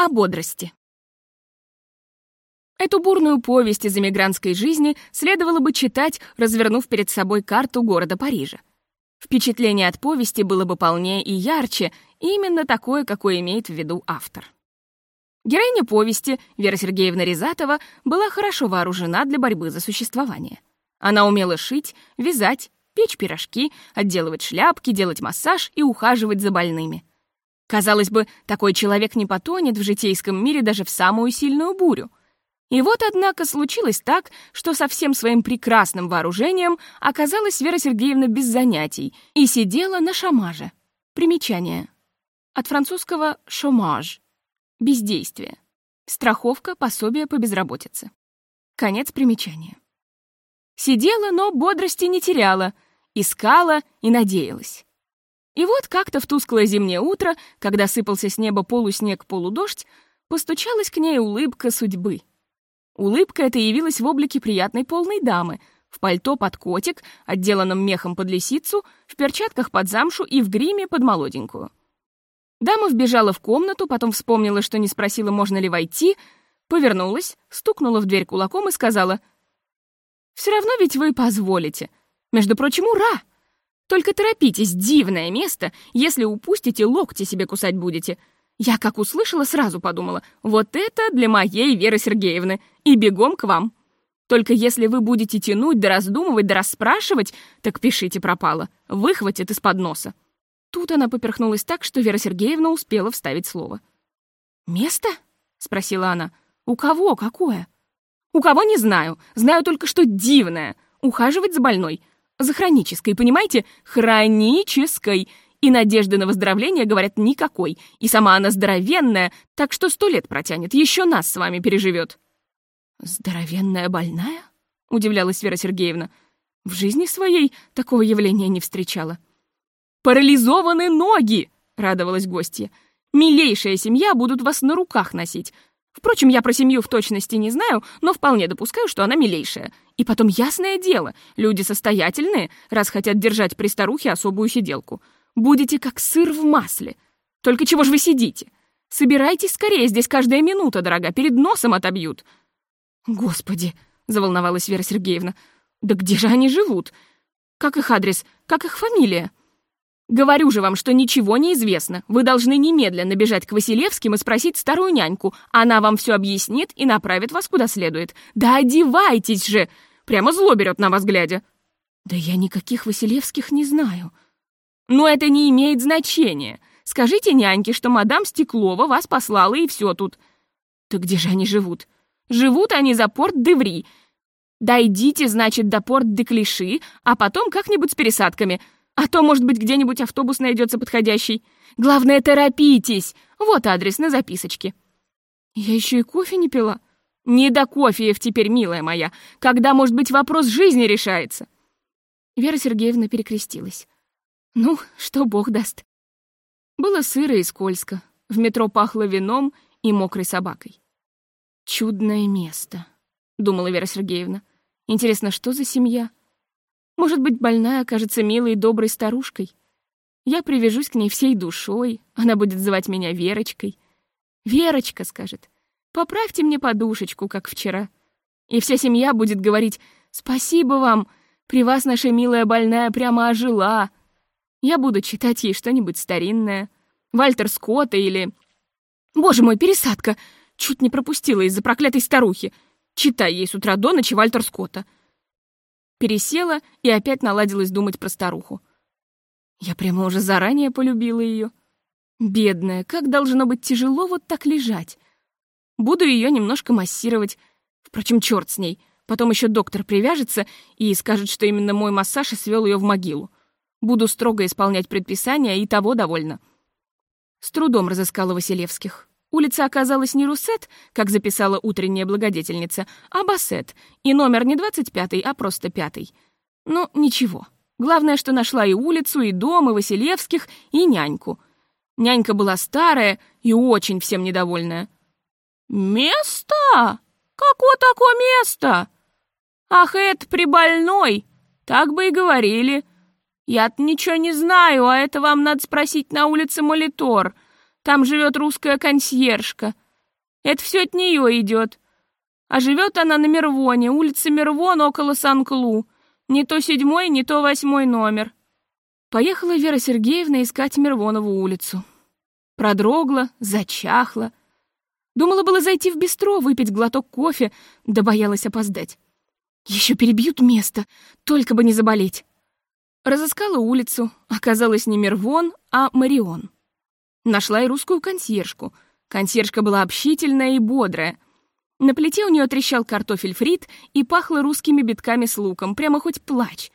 О бодрости. Эту бурную повесть из эмигрантской жизни следовало бы читать, развернув перед собой карту города Парижа. Впечатление от повести было бы полнее и ярче, именно такое, какое имеет в виду автор. Героиня повести, Вера Сергеевна Резатова, была хорошо вооружена для борьбы за существование. Она умела шить, вязать, печь пирожки, отделывать шляпки, делать массаж и ухаживать за больными. Казалось бы, такой человек не потонет в житейском мире даже в самую сильную бурю. И вот, однако, случилось так, что со всем своим прекрасным вооружением оказалась Вера Сергеевна без занятий и сидела на шамаже. Примечание. От французского «шомаж» — бездействие. Страховка, пособие по безработице. Конец примечания. Сидела, но бодрости не теряла, искала и надеялась. И вот как-то в тусклое зимнее утро, когда сыпался с неба полуснег-полудождь, постучалась к ней улыбка судьбы. Улыбка эта явилась в облике приятной полной дамы, в пальто под котик, отделанном мехом под лисицу, в перчатках под замшу и в гриме под молоденькую. Дама вбежала в комнату, потом вспомнила, что не спросила, можно ли войти, повернулась, стукнула в дверь кулаком и сказала, «Все равно ведь вы позволите. Между прочим, ура! Только торопитесь, дивное место, если упустите, локти себе кусать будете. Я, как услышала, сразу подумала, вот это для моей Веры Сергеевны, и бегом к вам. Только если вы будете тянуть, да раздумывать, да расспрашивать, так пишите пропало, выхватит из-под носа. Тут она поперхнулась так, что Вера Сергеевна успела вставить слово. «Место?» — спросила она. «У кого? Какое?» «У кого не знаю. Знаю только, что дивное. Ухаживать за больной. За хронической, понимаете? Хронической. И надежды на выздоровление, говорят, никакой. И сама она здоровенная, так что сто лет протянет, еще нас с вами переживет. «Здоровенная больная?» — удивлялась Вера Сергеевна. «В жизни своей такого явления не встречала». «Парализованы ноги!» — радовалась гостья. «Милейшая семья будут вас на руках носить. Впрочем, я про семью в точности не знаю, но вполне допускаю, что она милейшая. И потом, ясное дело, люди состоятельные, раз хотят держать при старухе особую сиделку. Будете как сыр в масле. Только чего ж вы сидите? Собирайтесь скорее, здесь каждая минута, дорога, перед носом отобьют. Господи, заволновалась Вера Сергеевна. Да где же они живут? Как их адрес? Как их фамилия? Говорю же вам, что ничего не известно. Вы должны немедленно бежать к Василевским и спросить старую няньку. Она вам все объяснит и направит вас куда следует. Да одевайтесь же! Прямо зло берет на вас глядя. Да я никаких Василевских не знаю. Но это не имеет значения. Скажите няньке, что мадам Стеклова вас послала и все тут. Так где же они живут? Живут они за порт Деври. Дойдите, значит, до порт де Клиши, а потом как-нибудь с пересадками — а то, может быть, где-нибудь автобус найдется подходящий. Главное, торопитесь. Вот адрес на записочке. Я еще и кофе не пила. Не до кофе теперь, милая моя. Когда, может быть, вопрос жизни решается? Вера Сергеевна перекрестилась. Ну, что бог даст. Было сыро и скользко. В метро пахло вином и мокрой собакой. «Чудное место», — думала Вера Сергеевна. «Интересно, что за семья? Может быть, больная окажется милой и доброй старушкой. Я привяжусь к ней всей душой, она будет звать меня Верочкой. «Верочка», — скажет, — «поправьте мне подушечку, как вчера». И вся семья будет говорить «Спасибо вам, при вас наша милая больная прямо ожила». Я буду читать ей что-нибудь старинное, Вальтер Скотта или... Боже мой, пересадка! Чуть не пропустила из-за проклятой старухи. Читай ей с утра до ночи Вальтер Скотта пересела и опять наладилась думать про старуху. Я прямо уже заранее полюбила ее. Бедная, как должно быть тяжело вот так лежать. Буду ее немножко массировать. Впрочем, черт с ней. Потом еще доктор привяжется и скажет, что именно мой массаж и свел ее в могилу. Буду строго исполнять предписания, и того довольно. С трудом разыскала Василевских. Улица оказалась не Руссет, как записала утренняя благодетельница, а Бассет, и номер не 25-й, а просто пятый. Ну, ничего. Главное, что нашла и улицу, и дом, и Василевских, и няньку. Нянька была старая и очень всем недовольная. «Место? Какое такое место? Ах, это прибольной! Так бы и говорили. Я-то ничего не знаю, а это вам надо спросить на улице Молитор». Там живет русская консьержка. Это все от нее идет. А живет она на Мервоне, улица Мервон около Сан-Клу. Не то седьмой, не то восьмой номер. Поехала Вера Сергеевна искать Мервонову улицу. Продрогла, зачахла. Думала было зайти в бистро, выпить глоток кофе, да боялась опоздать. Еще перебьют место, только бы не заболеть. Разыскала улицу, оказалось не Мервон, а Марион. Нашла и русскую консьержку. Консьержка была общительная и бодрая. На плите у нее трещал картофель фрит и пахло русскими битками с луком, прямо хоть плачь.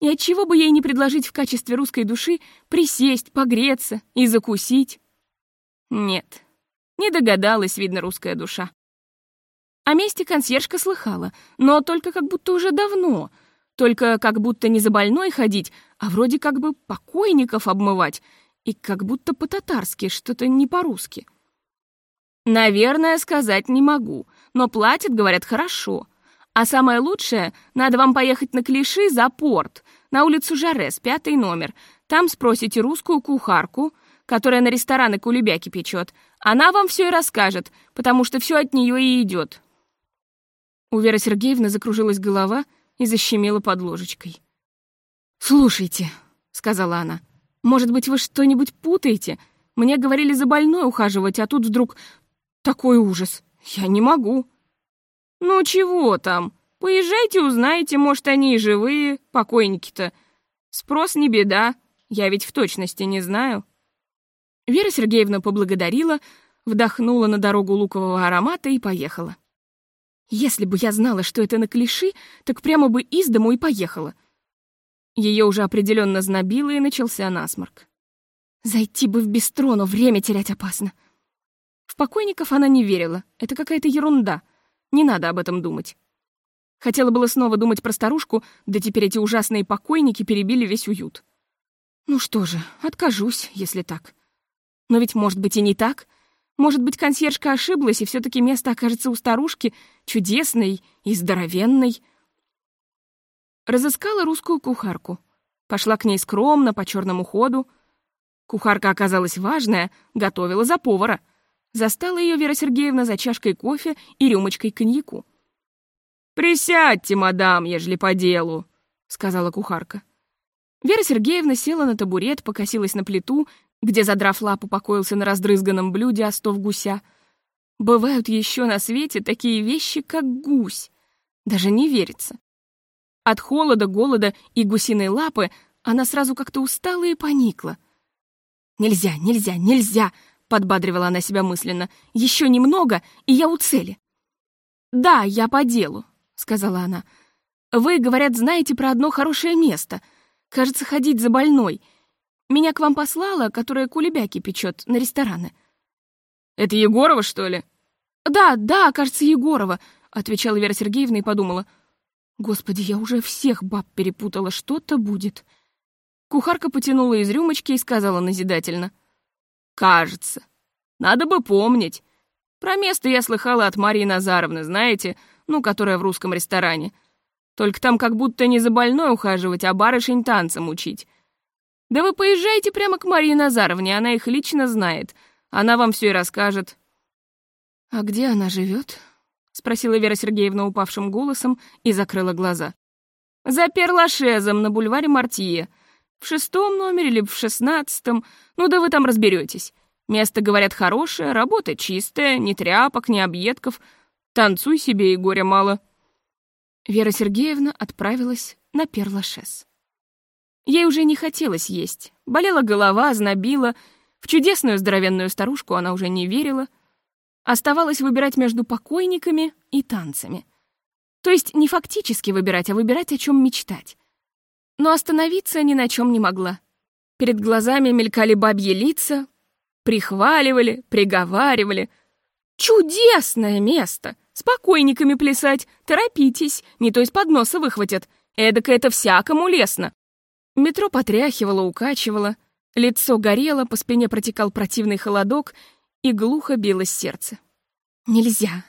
И отчего бы ей не предложить в качестве русской души присесть, погреться и закусить? Нет, не догадалась, видно, русская душа. О месте консьержка слыхала, но только как будто уже давно. Только как будто не за больной ходить, а вроде как бы покойников обмывать. И как будто по-татарски, что-то не по-русски. Наверное, сказать не могу, но платят, говорят, хорошо. А самое лучшее, надо вам поехать на Клиши за порт, на улицу Жарес, пятый номер. Там спросите русскую кухарку, которая на рестораны кулебяки печет. Она вам все и расскажет, потому что все от нее и идет. У Веры Сергеевны закружилась голова и защемила под ложечкой. «Слушайте», — сказала она, — «может быть, вы что-нибудь путаете? Мне говорили за больной ухаживать, а тут вдруг такой ужас. Я не могу». «Ну чего там? Поезжайте, узнаете, может, они и живые, покойники-то. Спрос не беда, я ведь в точности не знаю». Вера Сергеевна поблагодарила, вдохнула на дорогу лукового аромата и поехала. Если бы я знала, что это на клиши, так прямо бы из дому и поехала. Ее уже определенно знобило и начался насморк. Зайти бы в бистро, но время терять опасно. В покойников она не верила. Это какая-то ерунда. Не надо об этом думать. Хотела было снова думать про старушку, да теперь эти ужасные покойники перебили весь уют. Ну что же, откажусь, если так. Но ведь может быть и не так. Может быть, консьержка ошиблась, и все таки место окажется у старушки, чудесной и здоровенной. Разыскала русскую кухарку. Пошла к ней скромно, по черному ходу. Кухарка оказалась важная, готовила за повара. Застала ее Вера Сергеевна за чашкой кофе и рюмочкой коньяку. «Присядьте, мадам, ежели по делу», — сказала кухарка. Вера Сергеевна села на табурет, покосилась на плиту, где, задрав лапу, покоился на раздрызганном блюде остов гуся. Бывают еще на свете такие вещи, как гусь. Даже не верится. От холода, голода и гусиной лапы она сразу как-то устала и поникла. «Нельзя, нельзя, нельзя!» — подбадривала она себя мысленно. «Еще немного, и я у цели». «Да, я по делу», — сказала она. «Вы, говорят, знаете про одно хорошее место. Кажется, ходить за больной — меня к вам послала, которая кулебяки печет на рестораны». «Это Егорова, что ли?» «Да, да, кажется, Егорова», — отвечала Вера Сергеевна и подумала. «Господи, я уже всех баб перепутала, что-то будет». Кухарка потянула из рюмочки и сказала назидательно. «Кажется. Надо бы помнить. Про место я слыхала от Марии Назаровны, знаете, ну, которая в русском ресторане. Только там как будто не за больной ухаживать, а барышень танцем учить. Да вы поезжайте прямо к Марии Назаровне, она их лично знает. Она вам все и расскажет». «А где она живет? Спросила Вера Сергеевна упавшим голосом и закрыла глаза. «За Перлашезом на бульваре Мартье. В шестом номере или в шестнадцатом. Ну да вы там разберетесь. Место, говорят, хорошее, работа чистая, ни тряпок, ни объедков. Танцуй себе, и горя мало». Вера Сергеевна отправилась на Перлашез. Ей уже не хотелось есть. Болела голова, знобила. В чудесную здоровенную старушку она уже не верила. Оставалось выбирать между покойниками и танцами. То есть не фактически выбирать, а выбирать, о чем мечтать. Но остановиться ни на чем не могла. Перед глазами мелькали бабьи лица, прихваливали, приговаривали. «Чудесное место! С покойниками плясать! Торопитесь, не то из-под носа выхватят. Эдак это всякому лестно!» Метро потряхивало, укачивало, лицо горело, по спине протекал противный холодок, и глухо билось сердце. Нельзя.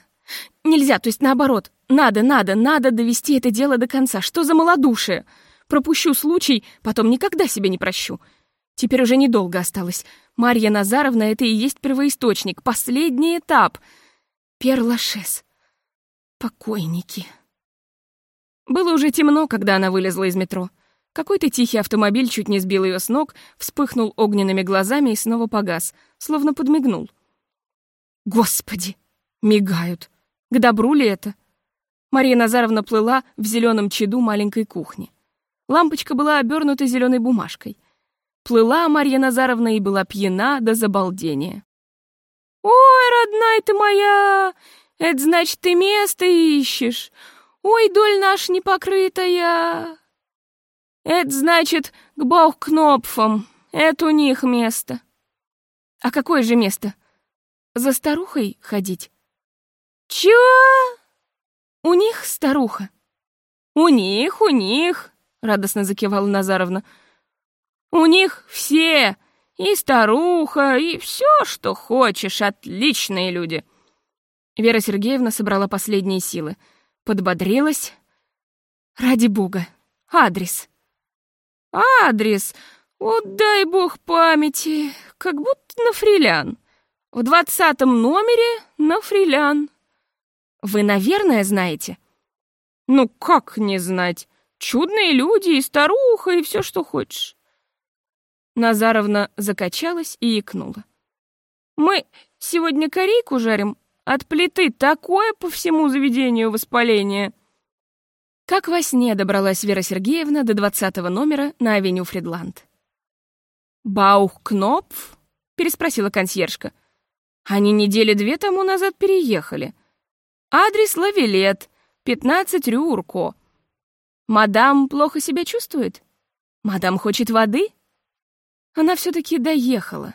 Нельзя, то есть наоборот. Надо, надо, надо довести это дело до конца. Что за малодушие? Пропущу случай, потом никогда себе не прощу. Теперь уже недолго осталось. Марья Назаровна — это и есть первоисточник, последний этап. Перлашес. Покойники. Было уже темно, когда она вылезла из метро. Какой-то тихий автомобиль чуть не сбил ее с ног, вспыхнул огненными глазами и снова погас, словно подмигнул. Господи! Мигают. К добру ли это? Мария Назаровна плыла в зеленом чаду маленькой кухни. Лампочка была обернута зеленой бумажкой. Плыла Марья Назаровна и была пьяна до забалдения. «Ой, родная ты моя! Это значит, ты место ищешь! Ой, доль наша непокрытая!» «Это значит, к бог-кнопфам, это у них место!» «А какое же место? За старухой ходить?» «Чего?» «У них старуха». «У них, у них», — радостно закивала Назаровна. «У них все, и старуха, и все, что хочешь, отличные люди». Вера Сергеевна собрала последние силы, подбодрилась. «Ради бога, адрес». «Адрес? Вот дай бог памяти, как будто на фрилян. В двадцатом номере на фрилян». Вы, наверное, знаете?» «Ну, как не знать? Чудные люди, и старуха, и все, что хочешь». Назаровна закачалась и икнула. «Мы сегодня корейку жарим. От плиты такое по всему заведению воспаление». Как во сне добралась Вера Сергеевна до двадцатого номера на авеню Фридланд. «Баух-Кнопф?» — переспросила консьержка. «Они недели две тому назад переехали. Адрес Лавилет, 15 Рюрко. Мадам плохо себя чувствует? Мадам хочет воды? Она все-таки доехала.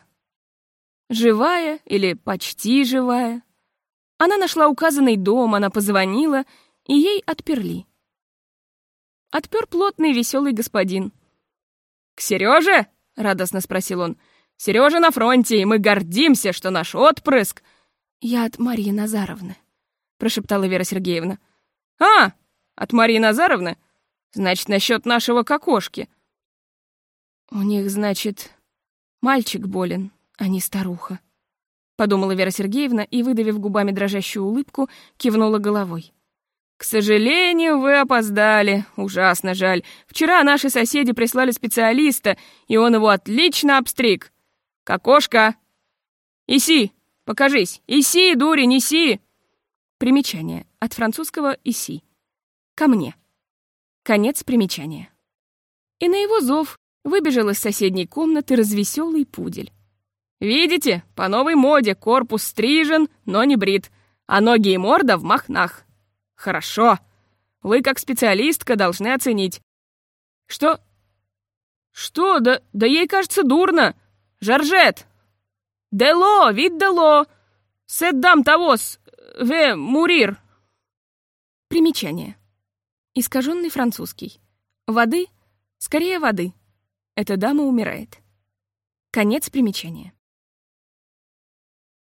Живая или почти живая. Она нашла указанный дом, она позвонила, и ей отперли. Отпер плотный веселый господин. «К Сереже?» — радостно спросил он. «Сережа на фронте, и мы гордимся, что наш отпрыск...» «Я от Марии Назаровны», прошептала Вера Сергеевна. «А, от Марии Назаровны? Значит, насчет нашего кокошки». «У них, значит, мальчик болен, а не старуха», — подумала Вера Сергеевна и, выдавив губами дрожащую улыбку, кивнула головой. «К сожалению, вы опоздали. Ужасно жаль. Вчера наши соседи прислали специалиста, и он его отлично обстриг. Кокошка! Иси, покажись! Иси, дурень, иси!» Примечание. От французского «иси». «Ко мне». Конец примечания. И на его зов выбежал из соседней комнаты развеселый пудель. «Видите, по новой моде корпус стрижен, но не брит, а ноги и морда в махнах. Хорошо. Вы, как специалистка, должны оценить». «Что? Что? Да, да ей кажется дурно. Жоржет! Дело, вид дело! Седдам тавос, Ве, мурир!» Примечание. Искаженный французский. Воды, скорее воды. Эта дама умирает. Конец примечания.